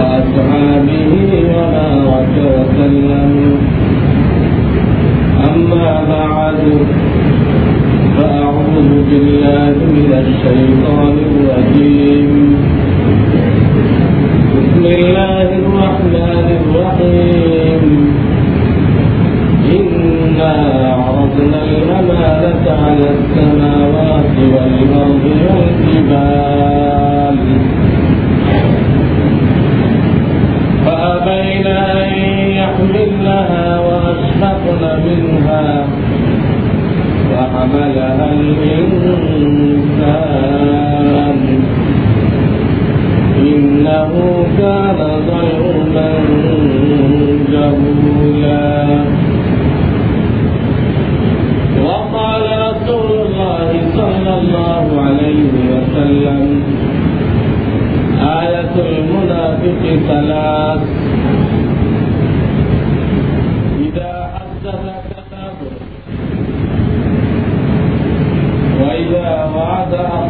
وأصحابه وبارك وسلم أما بعد فأعوذ بالله من الشيطان الرجيم. بسم الله الرحمن الرحيم. إنا عرضنا الأمانة على السماوات والأرض وعد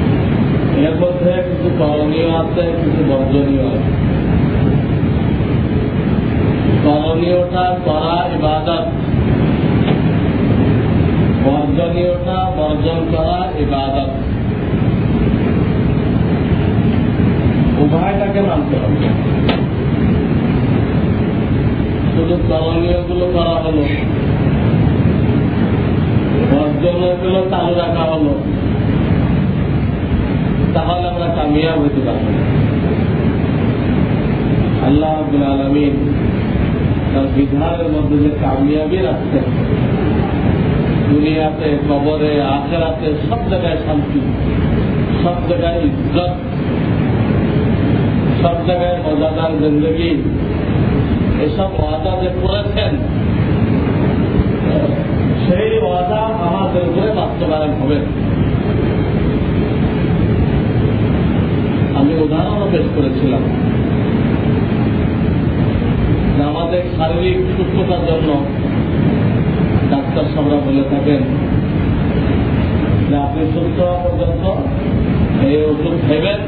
এর মধ্যে কিছু করণীয় আছে, কিছু বর্জনীয় আছে। করণীয়টা করা ইবাদত। বর্জনীয়টা বর্জন করা ইবাদত। উভয়টাকে মানতে হবে। শুধু করণীয়গুলো করা হলো। বর্জনীয়গুলো চালু রাখা হলো। তাহলে আমরা কামিয়াব হতে পারব আল্লাহ আব্দুল আলমিন তার বিধানের মধ্যে যে কামিয়াবি রাখছেন, দুনিয়াতে, কবরে, আখেরাতে সব জায়গায় শান্তি, সব জায়গায় ইজ্জত, সব জায়গায় মজাদার জিন্দগি, এসব ওয়াদা যে করেছেন, সেই ওয়াদা আমাদের উপরে বাস্তবায়ন হবে। উদাহরণও পেশ করেছিলাম। আমাদের শারীরিক সুস্থতার জন্য ডাক্তার সাহরা বলে থাকেন যে, আপনি সুস্থ পর্যন্ত এই ওষুধ খাইবেন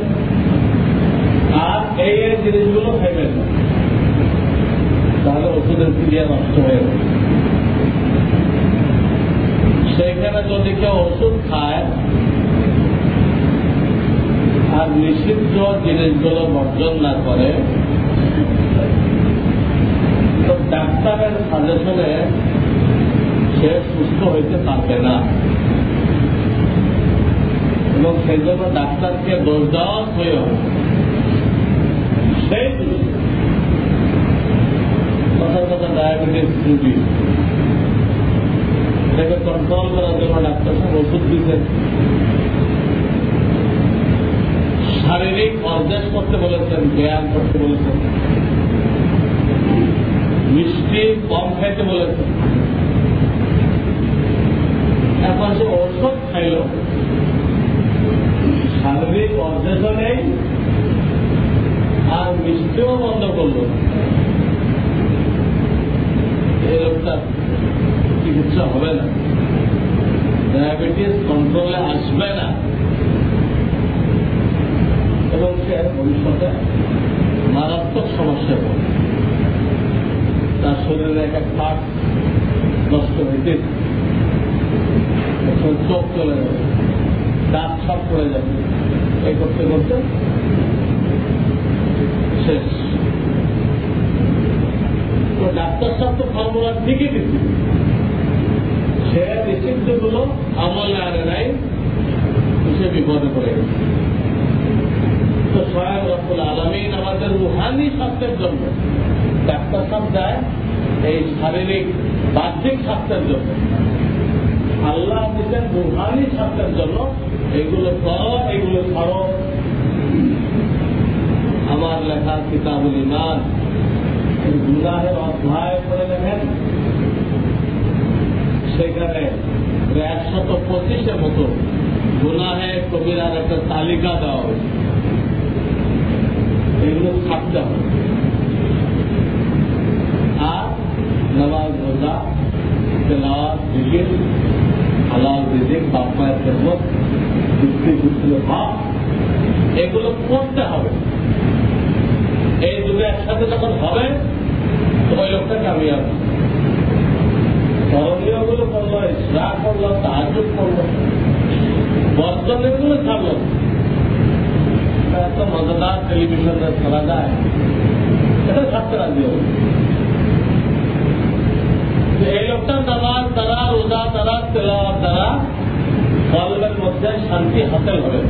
আর এই এই জিনিসগুলো খাইবেন তাহলে ওষুধের ক্রিয়া নষ্ট হয়ে সেইখানে যদি কেউ ওষুধ খায় আর নিষিদ্ধ জিনিসগুলো বর্জন না করে, তো ডাক্তারের সাজেশনে সে সুস্থ হইতে পারবে না। এবং সেই জন্য ডাক্তারকে দোষ দেওয়া হয়েও সেই কথার কথা ডায়াবেটিস রুগী। এটাকে কন্ট্রোল করার জন্য ডাক্তার সাহেব ওষুধ দিতেন শারীরিক অর্ধেশ করতে বলেছেন, ব্যায়াম করতে বলেছেন। মিষ্টি কম খাইতে বলেছেন। এখন সে ঔষধ খাইল। শারীরিক অর্ধেশও নেই, আর মিষ্টিও বন্ধ করল। এই লোকটা চিকিৎসা হবে না। ডায়াবেটিস কন্ট্রোলে আসবে না। বলছে ভবিষ্যতে মারাত্মক সমস্যা হবে তার শরীরের এক এক পার্ট নষ্ট হইতে চোখ চলে যাবে, দাঁত সব চলে যাবে। এই করতে করতে শেষ। ডাক্তার সাহেব তো ফর্মুলার ঠিকই শারীরিক বাহ্যিক স্বাস্থ্যের জন্য। আল্লাহ দিচ্ছেন রুহানি স্বাস্থ্যের জন্য। এগুলো করো, এগুলো ছাড়ো। আমার লেখা কিতাবুল ইমান গুনাহের অধ্যায় করে দেখেন। সেখানে একশত পঁচিশের মতো গুনাহে কবিরার একটা তালিকা দেওয়া হয়েছে। এগুলো থাকতে হবে আর নামাজ রোজা তেলাওয়াত জিকির হালাল রিজিক বাপ মায়ের খেদমত যুক্তি যুক্তির ভাব এগুলো করতে হবে এই দুটো একসাথে যখন হবে তো ওই লোকটা কামিয়াব করণীয়গুলো করল ইসরা করল তাহাজুদ করল বর্জনেরগুলো ছাড়লো এত মজাদার টেলিভিশনে শোনা যায় এটা ছাড়তে রাজি হবে এই লোকটার নামাজ দ্বারা রোজা দ্বারা তেলাওয়ার দ্বারা কলবের মধ্যে শান্তি হাসিল হবে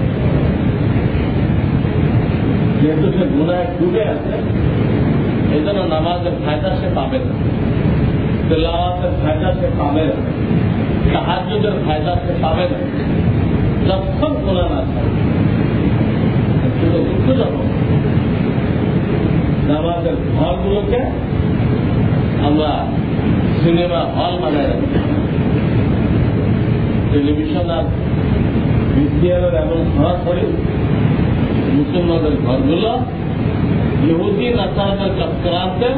যেহেতু সে গুণায় ডুবে আছে এই জন্য নামাজের ফায়দা সে পাবে না তেলাওয়াতের ফায়দা সে পাবে না সাহায্যের ফায়দা সে পাবে না যখন গোলা না থাকে কিন্তু দুঃখজনক নামাজের ঘরগুলোকে আমরা সিনেমা হল বানায় রাখি। টেলিভিশন আর বিসিআরের এমন সরাসরি মুসলমানদের ঘরগুলো ইহুদি, নাসারাদের চক্রান্তে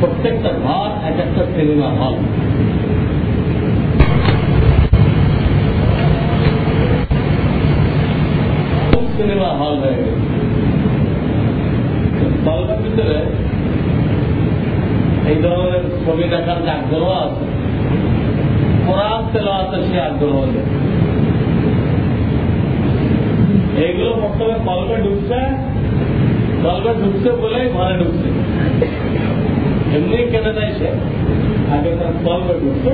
প্রত্যেকটা ঘর এক একটা সিনেমা হল। হল হয়ে গেছে। দলটার ভিতরে এই ধরনের ছবি দেখার যে আগ্রহ আছে, কোরআন তেলাওয়াতে সে আগ্রহ এইগুলো প্রথমে কলবে ঢুকছে কলবে ঢুকছে বলেই ঘরে ঢুকছে। এমনি কেটে দেয় সে। আগে তার কলবে ঢুকছে,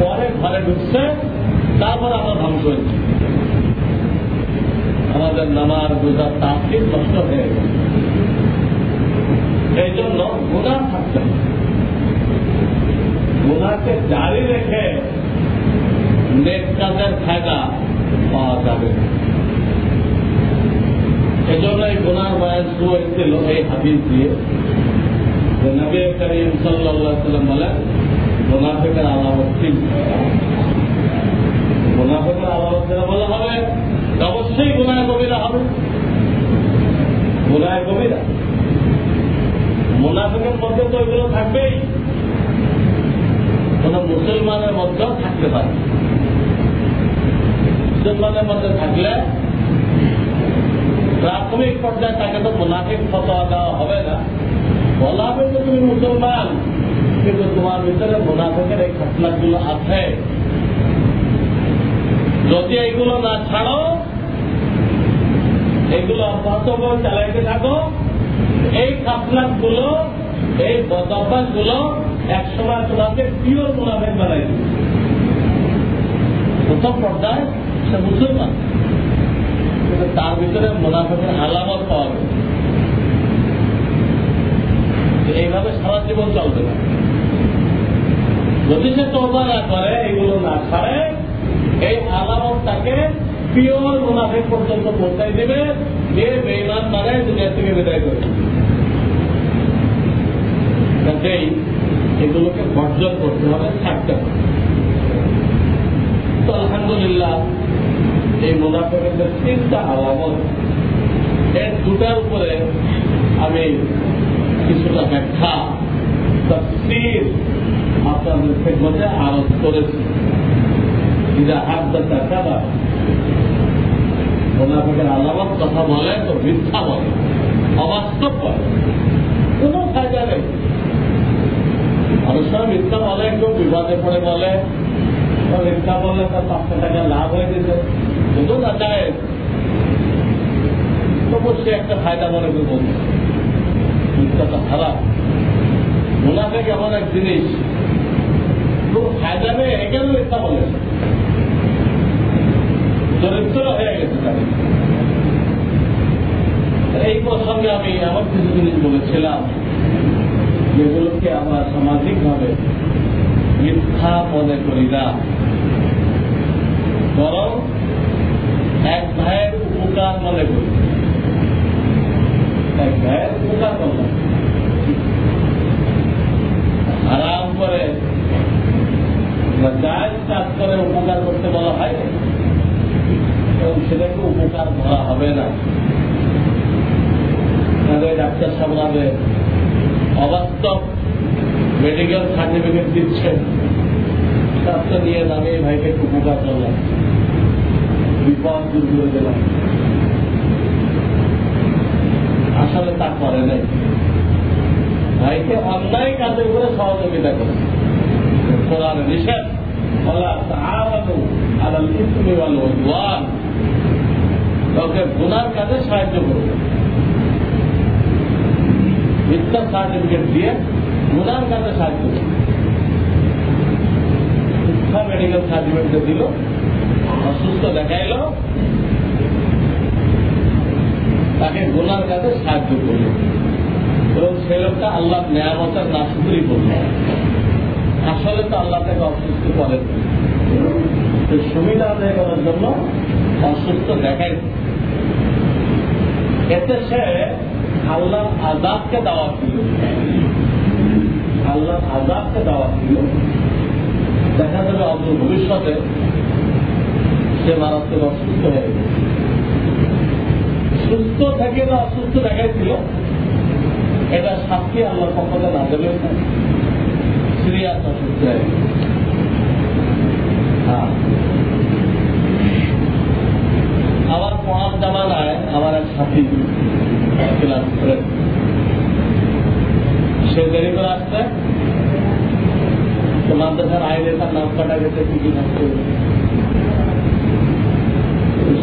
পরে ঘরে ঢুকছে, তারপর আমরা ধ্বংস হয়েছে আমাদের নামার রোজার তাপটিক নষ্ট হয়ে গেছে। এই জন্য গুণা থাকতে হবে। গুণাকে জারি রেখে কাজের ফায়দা পাওয়া যাবে। এজন্য এই গুনার বয়স হয়েছিল এই হাদিস দিয়ে যে নবী করিম সাল্লাহ সাল্লাম বলেন মুনাফিকের আলামত তিন মুনাফিকের আলামত যেটা বলা হবে অবশ্যই গুনায় কবিরা হবে। গুনায় কবিরা মুনাফিকের মধ্যে তো এগুলো থাকবেই। কোন মুসলমানের মধ্যেও থাকতে পারে। মুসলমানের মধ্যে থাকলে প্রাথমিক পর্যায়ে তাকে তো মুনাফিক ফতোয়া দেওয়া হবে না। বলা হবে যে তুমি মুসলমান, কিন্তু তোমার ভিতরে মুনাফিকের এই ঘটনাগুলো আছে। যদি এইগুলো না ছাড়ো অব্যাহত করে চালাইতে থাকো? এই খাতনাকগুলো এই বদভ্যাসগুলো একসময় তোমাকে পিওর মুনাফেক বানাই দিবে। প্রথম পর্যায়ে সে মুসলমান। কিন্তু তার ভিতরে মুনাফেকের আলামত পাওয়া যাবে এইভাবে সারা জীবন চলবে না। যদি সে তবা না করে, এগুলো না ছাড়ে, এই আলামত তাকে পিওর মুনাফেক পর্যন্ত পৌঁছাই দেবে, যে বেইমান মানে দুনিয়া থেকে বিদায় করে কাজেই এগুলোকে বর্জন করতে হবে, থাকতে হবে। তো আলহামদুলিল্লাহ, এই মুনাফেকের তিনটা আলামত, এর দুটার উপরে আমি কিছুটা ব্যাখ্যা, তফসির আপনাদের খেদমতে আরোপ করেছি। ইদা হাত কাবা। মুনাফেকের আলামত কথা বলে তো, মিথ্যা বলে অবাস্তব করে কোনো ফায়দা নেই। অনেক মিথ্যা বলে কেউ বিবাদে পড়ে বলে। মিথ্যা বললে তার পাঁচশো টাকা লাভ হয়ে গেছে শুধু না যায় তবু সে একটা ফায়দা মনে করে বলছে। মিথ্যাটা খারাপ মুনাফেক এমন এক জিনিস। খুব ফায়দা নেই এখানে মিথ্যা বলে চরিত্র হয়ে গেছে তাদের এই প্রসঙ্গে আমি এমন কিছু জিনিস বলেছিলাম, যেগুলোকে আমরা সামাজিকভাবে মিথ্যা মনে করি না। বরং এক ভাইয়ের উপকার মনে করি। এক ভাইয়ের উপকার করলাম আরাম করে জায়জ কাজ করে উপকার করতে বলা হয় সেটাকে উপকার ধরা হবে না। ডাক্তার সামলাবে অবাস্তব মেডিকেল সার্টিফিকেট দিচ্ছেন। তো নিয়ে আমি এই ভাইকে একটু উপকার করলাম। বিপদ দূর করে দিলাম। আসলে তা করে নাই। ভাইকে অন্যায় কাজের করে সহযোগিতা করে। নিষেধ বলা তাআলাতু আলাল ইসমি ওয়াল উদওয়ান। কাউকে গুনার কাজে সাহায্য করবে মিথ্যা সার্টিফিকেট দিয়ে গুনার কাজে সাহায্য করবে মিথ্যা মেডিকেল সার্টিফিকেট দিল, অসুস্থ দেখাইল, তাকে গুনার কাজে সাহায্য করল। এবং সে লোকটা আল্লাহ নেয়ামতের নাশুকুরি করল। আসলে তো আল্লাহ তাকে অসুস্থ করেন সুবিধা আদায় করার জন্য অসুস্থ দেখাই এতে সে আল্লাহ আজাদকে দাওয়া ছিল আল্লাহ আজাদকে দাওয়া ছিল দেখা যাবে অন্য ভবিষ্যতে সে মারাত্মক অসুস্থ হয়ে গেছে। সুস্থ থেকে না অসুস্থ দেখাইছিল এটা শাস্তি আল্লাহর পক্ষ না দেবে সিরিয়াস অসুস্থ হয়ে গেছে আমার পড়ার জামানায় আমার এক সাথী ক্লাস করে। সে দেরি করে আসছে। তো মাদ্রাসার আইনে তার নাম কাটা গেছে কি কি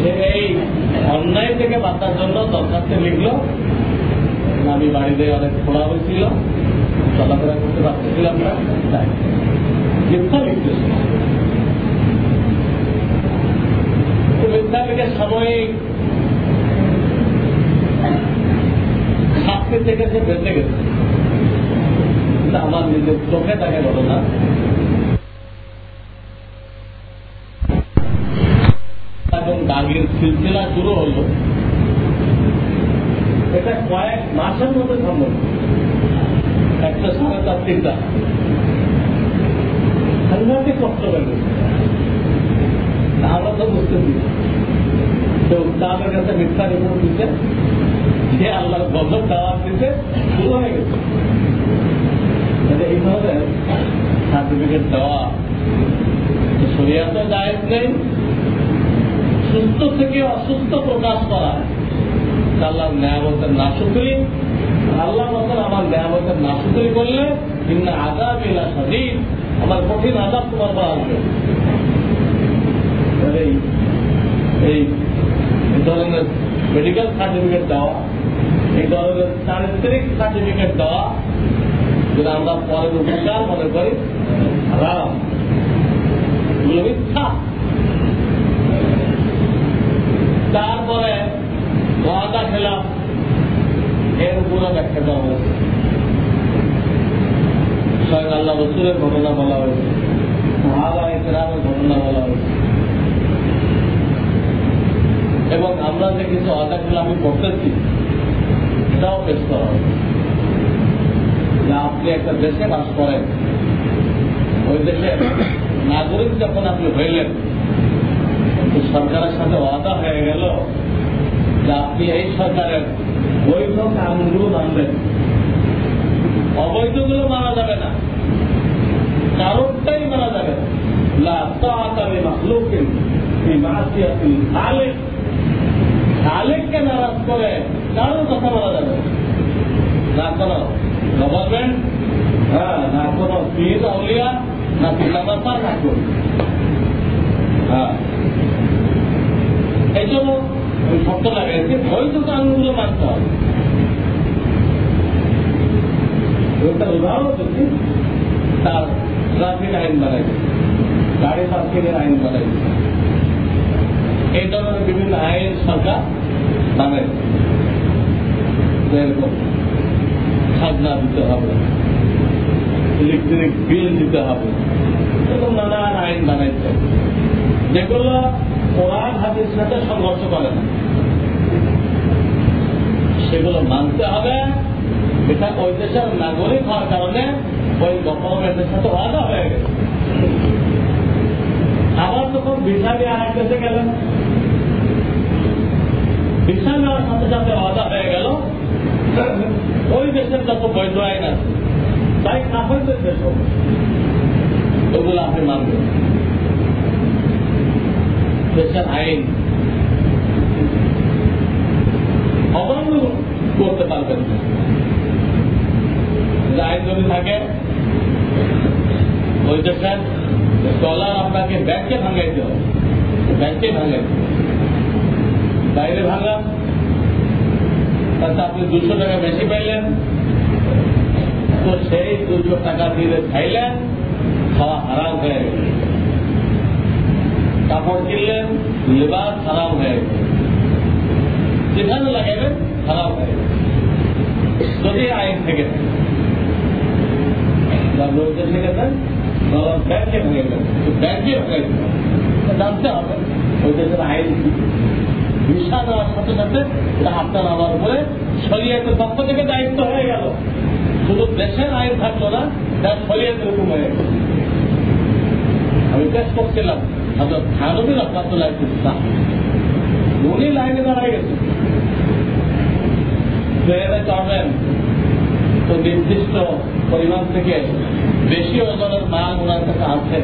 সে এই অন্যায় থেকে বাঁচার জন্য দরখাস্তে লিখলো। আমি বাড়িতে অনেক খোলা হয়েছিল। চলাফেরা করতে পারতেছিলাম না। তাই মিথ্যা লিখতেছে মিথ্যা লিখে সাময়িক শাস্তি থেকে সে বেঁচে গেছে। আমার নিজের চোখে তাকে ঘটনা এবং দাগের সিলসিলা শুরু হলো। এটা কয়েক মাসের মধ্যে সম্ভব। একটা সাড়ে চার তিনটা। সাংঘাতিক কষ্ট গেছে। আমরা তো বুঝতেছি তো তাদের কাছে মিথ্যা রিপোর্ট দিতে সে আল্লাহর গজব দেওয়ার দিতে শুরু হয়ে গেছে। এই ধরনের সার্টিফিকেট দেওয়া শরিয়াতে দায়িত্ব নেই, সুস্থ থেকে অসুস্থ প্রকাশ করা আল্লাহর ন্যায়ামতের নাশুকরি, আল্লাহ মতন আমার ন্যায়ামতের নাশুকরি করলে ভিন্ন আজাব এলা সদিন আমার কঠিন আজাব তোমার আসবে এই এই ধরনের মেডিকেল সার্টিফিকেট দেওয়া, এই ধরনের চারিত্রিক সার্টিফিকেট দেওয়া, যেটা আমরা পরের উপকার মনে করি, হারাম। এগুলো মিথ্যা। তারপরে ওয়াদা খেলাম এর উপরে ব্যাখ্যা করা হয়েছে। স্বয়ং আল্লাহ রসুলের ঘটনা বলা হয়েছে ইসলামের ঘটনা বলা হয়েছে এবং আমরা যে কিছু ওয়াদা খেলামি করতেছি সেটাও পেশ করা যে আপনি একটা দেশে বাস করেন, ওই দেশে নাগরিক যখন আপনি হইলেন সরকারের সাথে ওয়াদা হয়ে গেল যে আপনি এই সরকারের বৈধ কানুনগুলো মানবেন। অবৈধগুলো মানা যাবে না। কারণটাই মানা যাবে না। লা তাআতা লিমাখলুকিন ফি মাসিয়াতিল খালিক। মালিককে নারাজ করে কারোর কথা বলা যাবে না। কোনো গভর্নমেন্ট হ্যাঁ না কোনো পীর আউলিয়া, না পিতামাতা না করি হ্যাঁ। এই জন্য শব্দ লাগাইছে, বৈধ কানুনগুলো মানতে হবে। একটা উদাহরণ দিচ্ছি তার ট্রাফিক আইন বানাইছে গাড়ি পার্কিংয়ের আইন বানাইছে এই ধরনের বিভিন্ন আইন সরকার যেরকম খাজনা দিতে হবে ইলেকট্রিক বিল দিতে হবে, এরকম নানান আইন বানাইছে যেগুলো কোরআন হাতের সাথে সংঘর্ষ করে না। সেগুলো মানতে হবে, এটা ওই দেশের নাগরিক হওয়ার কারণে ওই গভর্নমেন্টের সাথে ওয়াদা হয়ে গেছে। আবার তখন আর এক দেশে গেলেন ভিসা সাথে সাথে ওয়াদা হয়ে গেল। ওই দেশের যত বৈধ আইন আছে, তাই কাপড়দের দেশ ওগুলো আপনি মানবেন। দেশের আইন অমান্য করতে পারবেন না। আইন যদি থাকে, ওই দেশের ডলার আপনাকে ব্যাংকে ভাঙাইতে হবে। ব্যাংকে ভাঙাইতে হবে। বাইরে ভাঙা তাতে আপনি দুশো টাকা বেশি পাইলেন তো সেই দুশো টাকা দিয়ে খাইলেন খাওয়া হারাম হয়ে গেল কাপড় কিনলেন লেবাস হারাম হয়ে গেল যেখানে লাগাইবেন হারাম হয়ে গেল যদি আইন থেকে থাকে বা লোকদের থেকে থাকে বাবা ব্যাংকে ভেঙে গেল ব্যাংকে ভেঙে গেল জানতে হবে ওই দেশের আইন কি ভিসা দেওয়ার সাথে সাথে এটা আপনার আমার উপরে শরীয়তের পক্ষ থেকে দায়িত্ব হয়ে গেল। শুধু দেশের আইন থাকল না তার শরীয়তের হুকুম হয়ে গেল। আমি পেশ করছিলাম, হজরত খানবিন রহমাতুল্লাহ ইসলাম উনি লাইনে দাঁড়ায় গেছে ট্রেনে চড়বেন তো নির্দিষ্ট পরিমাণ থেকে বেশি ওজনের মাল ওনার কাছে আছে।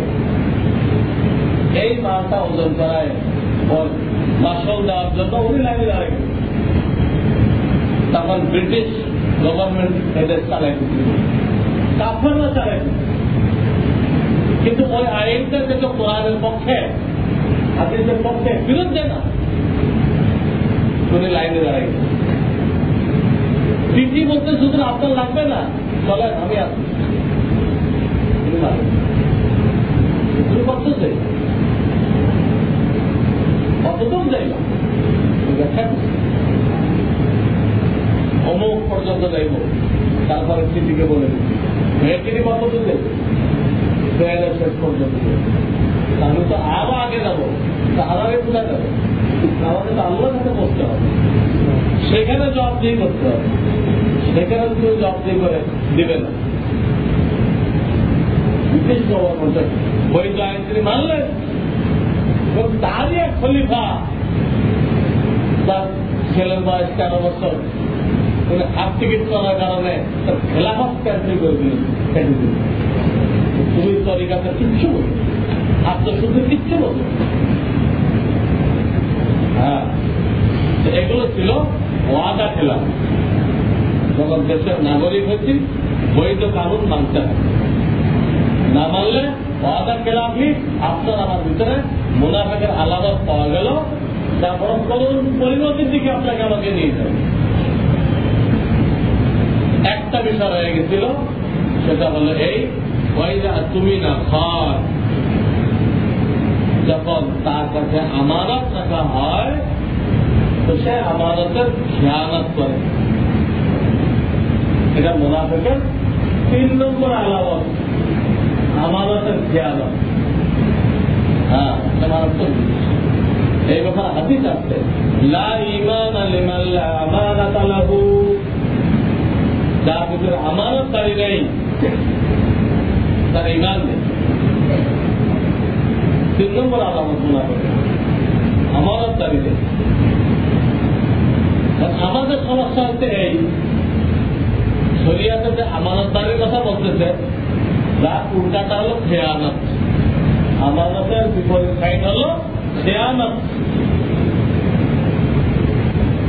এই মালটা ওজন করায় মাসল দেওয়ার জন্য উনি লাইনে দাঁড়ায় তখন ব্রিটিশ গভর্নমেন্ট এদের চালাই কাফেররা চালাই কিন্তু ওই আইনটা যেটা কোরআনের পক্ষে, হাদিসের পক্ষে বিরুদ্ধে না উনি লাইনে দাঁড়াই টিটি বলতে শুধু আপনার লাগবে না চলেন আমি আসি করতেছে কতদূর যাই না দেখেন অমুক পর্যন্ত যাইব। তারপরে টিটিকে বলে দিচ্ছি। মেয়েটিকে কতদূর যাইব? ট্রেনের শেষ পর্যন্ত আমি তো আরও আগে যাব। তাহলে কোথায় যাব? আমাদের তো আল্লাহর কাছে বসতে হবে। সেখানে জবাবদিহি করতে হবে। সেখানে কেউ জবাবদিহি করে দিবে না। ব্রিটিশ গভর্নমেন্ট বৈধ আইন তিনি এক খলিফা। তার ছেলের বয়স তেরো বছর। উনি হাফ টিকিট করার কারণে তার খেলাফত ক্যান্সেল করে দিলেন। তুমি তরিকাতে কিচ্ছু বলো। আত্মশুদ্ধি কিচ্ছু বলো। হ্যাঁ। এগুলো ছিল ওয়াদা খেলা যখন দেশের নাগরিক হচ্ছি বৈধ কানুন মানতে হবে। না মানলে ওয়াদা খেলাফি আপনার আমার ভিতরে মুনাফেকের আলাদা পাওয়া গেল। তারপর করুন, পরিণতির দিকে আপনাকে আমাকে নিয়ে যাবে একটা বিষয় রয়ে গেছিল, সেটা হলো এই তুমি না খায় যখন তার কাছে আমানত রাখা হয়, তো সে আমানতের খেয়ানত করে। এটা মুনাফেকের তিন নম্বর আলামত। আমানতের খেয়ানত হ্যাঁ আমানত এই ব্যাপারে হাদিস আছে। লা ইমান লিমান লা আমানাত লাহু। যার ভিতরে আমানতকারী নেই, তার ইমান নেই। তিন নম্বর আলামত মুনাফেক আমানতকারী নেই। আমাদের সমস্যা হচ্ছে এই, শরিয়াতে যে আমানতদারির কথা বলতেছে তার উল্টাটা হলো খেয়ানত। আমানতের বিপরীত সাইড হলো খেয়ানত।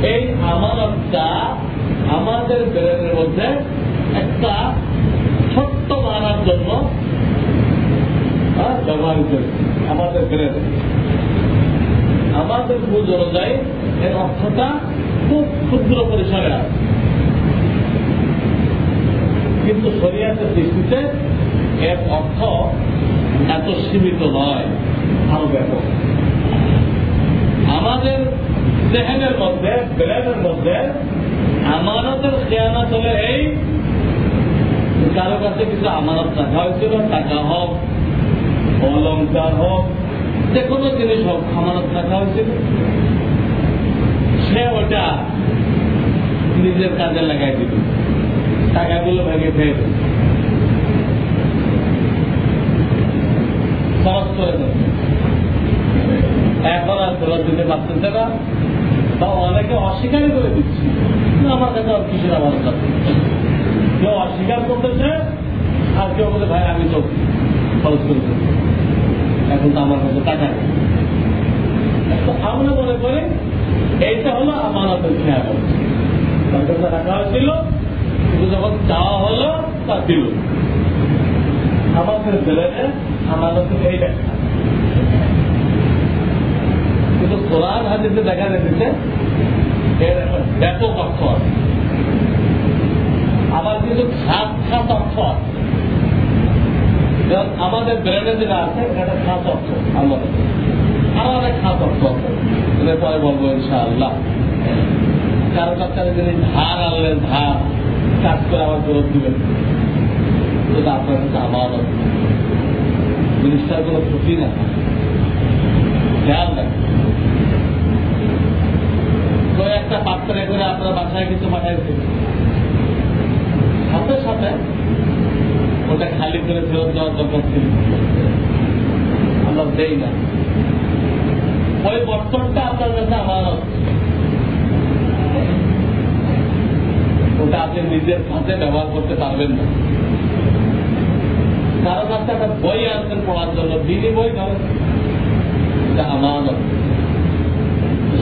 এই আমানতটা আমাদের ব্রেনের মধ্যে একটা ছোট্ট মানার জন্য ব্যবহৃত আমাদের ব্রেনে আমাদের বুঝ অনুযায়ী এর অর্থটা খুব ক্ষুদ্র পরিসরে আছে। কিন্তু শরিয়াতের দৃষ্টিতে এর অর্থ এত সীমিত নয়, আরও ব্যাপক। আমাদের জেহেনের মধ্যে ব্রেনের মধ্যে আমানতের খেয়ানত হলে এই কারও কাছে কিছু আমানত রাখা হয়েছিল, টাকা হোক অলঙ্কার হোক, যে কোনো জিনিস হোক, আমানত রাখা হয়েছিল। সে ওটা নিজের কাজে লাগাই দিল। টাকাগুলো ভেঙে ফেল খরচ করে এখন আর ফেরত দিতে পারতেছে না বা অনেকে অস্বীকারই করে দিচ্ছে। না, আমার কাছে আর কিসের আমার কাছে কেউ অস্বীকার করতেছে আর কেউ বলে ভাই আমি তো খরচ করে দেবো এখন তো আমার কাছে টাকা নেই। আমরা মনে করি এইটা হলো আমানতের খেয়াল। তার কাছে রাখা হয়েছিল কিন্তু যখন চাওয়া হলো তা দিল। আমাদের বেলেনে আমানতের এই ব্যাখ্যা। কিন্তু কোরআন হাদিসে দেখা যাচ্ছে এর ব্যাপক অর্থ আছে। আবার কিন্তু খাস খাস অর্থ আছে। আমাদের ব্রেনে যেটা আছে এটা খাস অর্থ আমাদের আরও অনেক খাস অর্থ আছে। পরে বলব ইনশাআল্লাহ। কারও কাছে যিনি ধার আনলেন ধার, কাজ করে আবার ফেরত দিবেন। সেটা আপনার কাছে আমার জিনিসটার কোনো ক্ষতি না খেয়াল রাখবেন তো একটা পাত্রে করে আপনার বাসায় কিছু পাঠাইছে সাথে সাথে ওটা খালি করে ফেরত দেওয়ার দরকার ছিল। আমরা দেই না। ওই বর্তনটা আপনার কাছে আমার ওটা আপনি নিজের হাতে ব্যবহার করতে পারবেন না। কারও কাছে একটা বই আনছেন পড়ার জন্য দিনই বই এটা আমার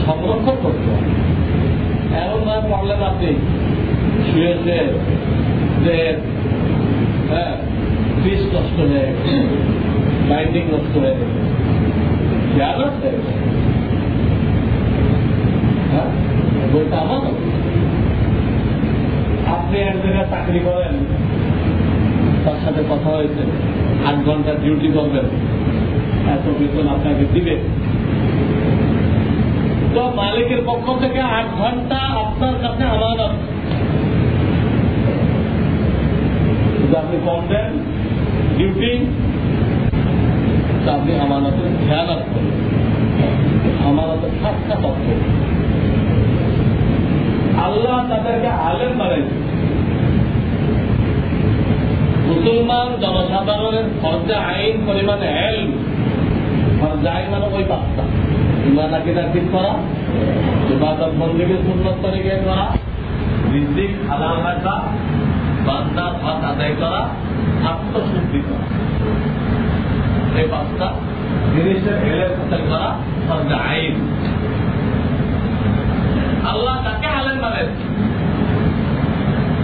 সংরক্ষণ করতে হবে। এমন নয় পড়লেন আপনি শুয়ে যে হ্যাঁ ফিস নষ্ট হয়ে বাইন্ডিং নষ্ট হয়ে খেয়াল আছে? হ্যাঁ বইটা আমার আপনি এক জায়গায় চাকরি করেন তার সাথে কথা হয়েছে। আট ঘণ্টা ডিউটি করবেন এত বেতন আপনাকে দিবে। তো মালিকের পক্ষ থেকে আট ঘণ্টা আপনার কাছে আমানত। আপনি কম দেন ডিউটি আপনি আমানতের খেয়াল রাখবেন। আমানতের সাতটা তত্ত্ব আল্লাহ তাদেরকে আলেম বানাইছে। মুসলমান জনসাধারণের ফর্জা আইন পরিমাণে এল ফর্জা আইন মানে ওই পাঁচটা ইমান আকিদা ঠিক করা ইবাদত বন্দীকে সুন্নত তরিকে করা রিজিক হালাল রাখা বান্দার হক আদায় করা, আত্মশুদ্ধি করা। এই পাঁচটা জিনিসের এলের হাসিল করা ফর্জা আইন। আল্লাহ তাকে আলেম বানেন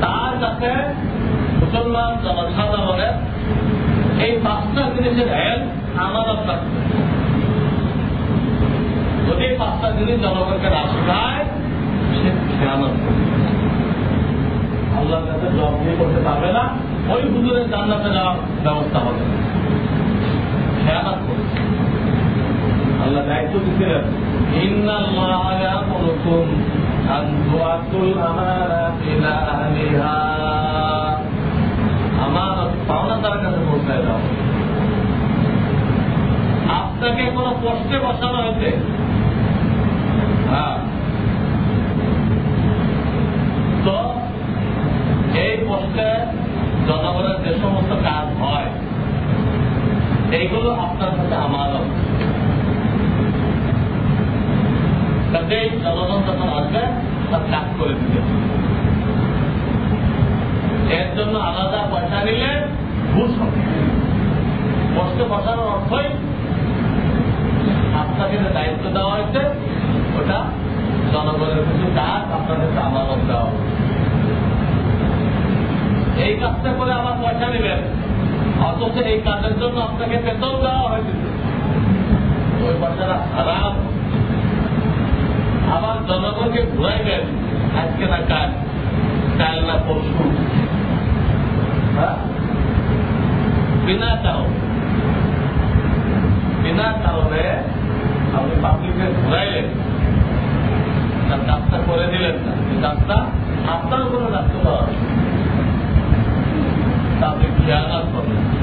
তার কাছে মুসলমান জনসাধারণের এই পাঁচটা জিনিসের হেল আমানত রাখতে যদি পাঁচটা জিনিস জনগণকে না শেখায়, সে খেয়ানত আল্লাহর কাছে জব দিয়ে করতে পারবে না, ওই হুজুরের জান্নাতে যাওয়ার ব্যবস্থা হবে। খেয়ানত করেছে আল্লাহ দায়িত্ব দিচ্ছিলেন ইন্নাল্লাহ ইয়ামুরুকুম আন তুআতুল আমানাতি ইলা আমানত পাওনাদার কাছে পৌঁছায় দাও আপনাকে কোন পোস্টে বসানো হয়েছে? হ্যাঁ। তো এই পোস্টে জনগণের যে সমস্ত কাজ হয়, এইগুলো আপনার কাছে আমানত। কাজেই জনগণ যখন আসবে, তার কাজ করে দিতে এর জন্য আলাদা পয়সা নিলে ঘুষ হবে। কষ্টে বসানোর অর্থই আপনাকে যে দায়িত্ব দেওয়া হয়েছে, ওটা জনগণের কিছু কাজ আপনার কাছে আমানত দেওয়া। এই কাজটা করে আবার পয়সা নেবেন, অথচ এই কাজের জন্য আপনাকে বেতন দেওয়া হয়েছিল ওই পয়সাটা হারাম আবার জনগণকে ঘুরাইবেন, আজকে না কাল কাল না পরশু হ্যাঁ? বিনা কারণ, বিনা কারণে আপনি পাবলিককে ঘুরাইলেন। না রাস্তা করে দিলেন না। রাস্তা আপনার উপরে রাস্তা করা আপনি খেয়াল করলেন